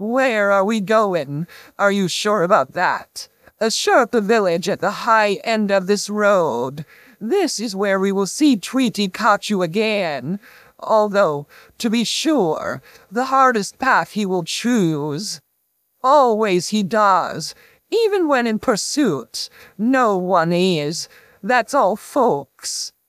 Where are we going? Are you sure about that? Assure the village at the high end of this road. This is where we will see Treaty you again. Although, to be sure, the hardest path he will choose. Always he does, even when in pursuit. No one is. That's all, folks.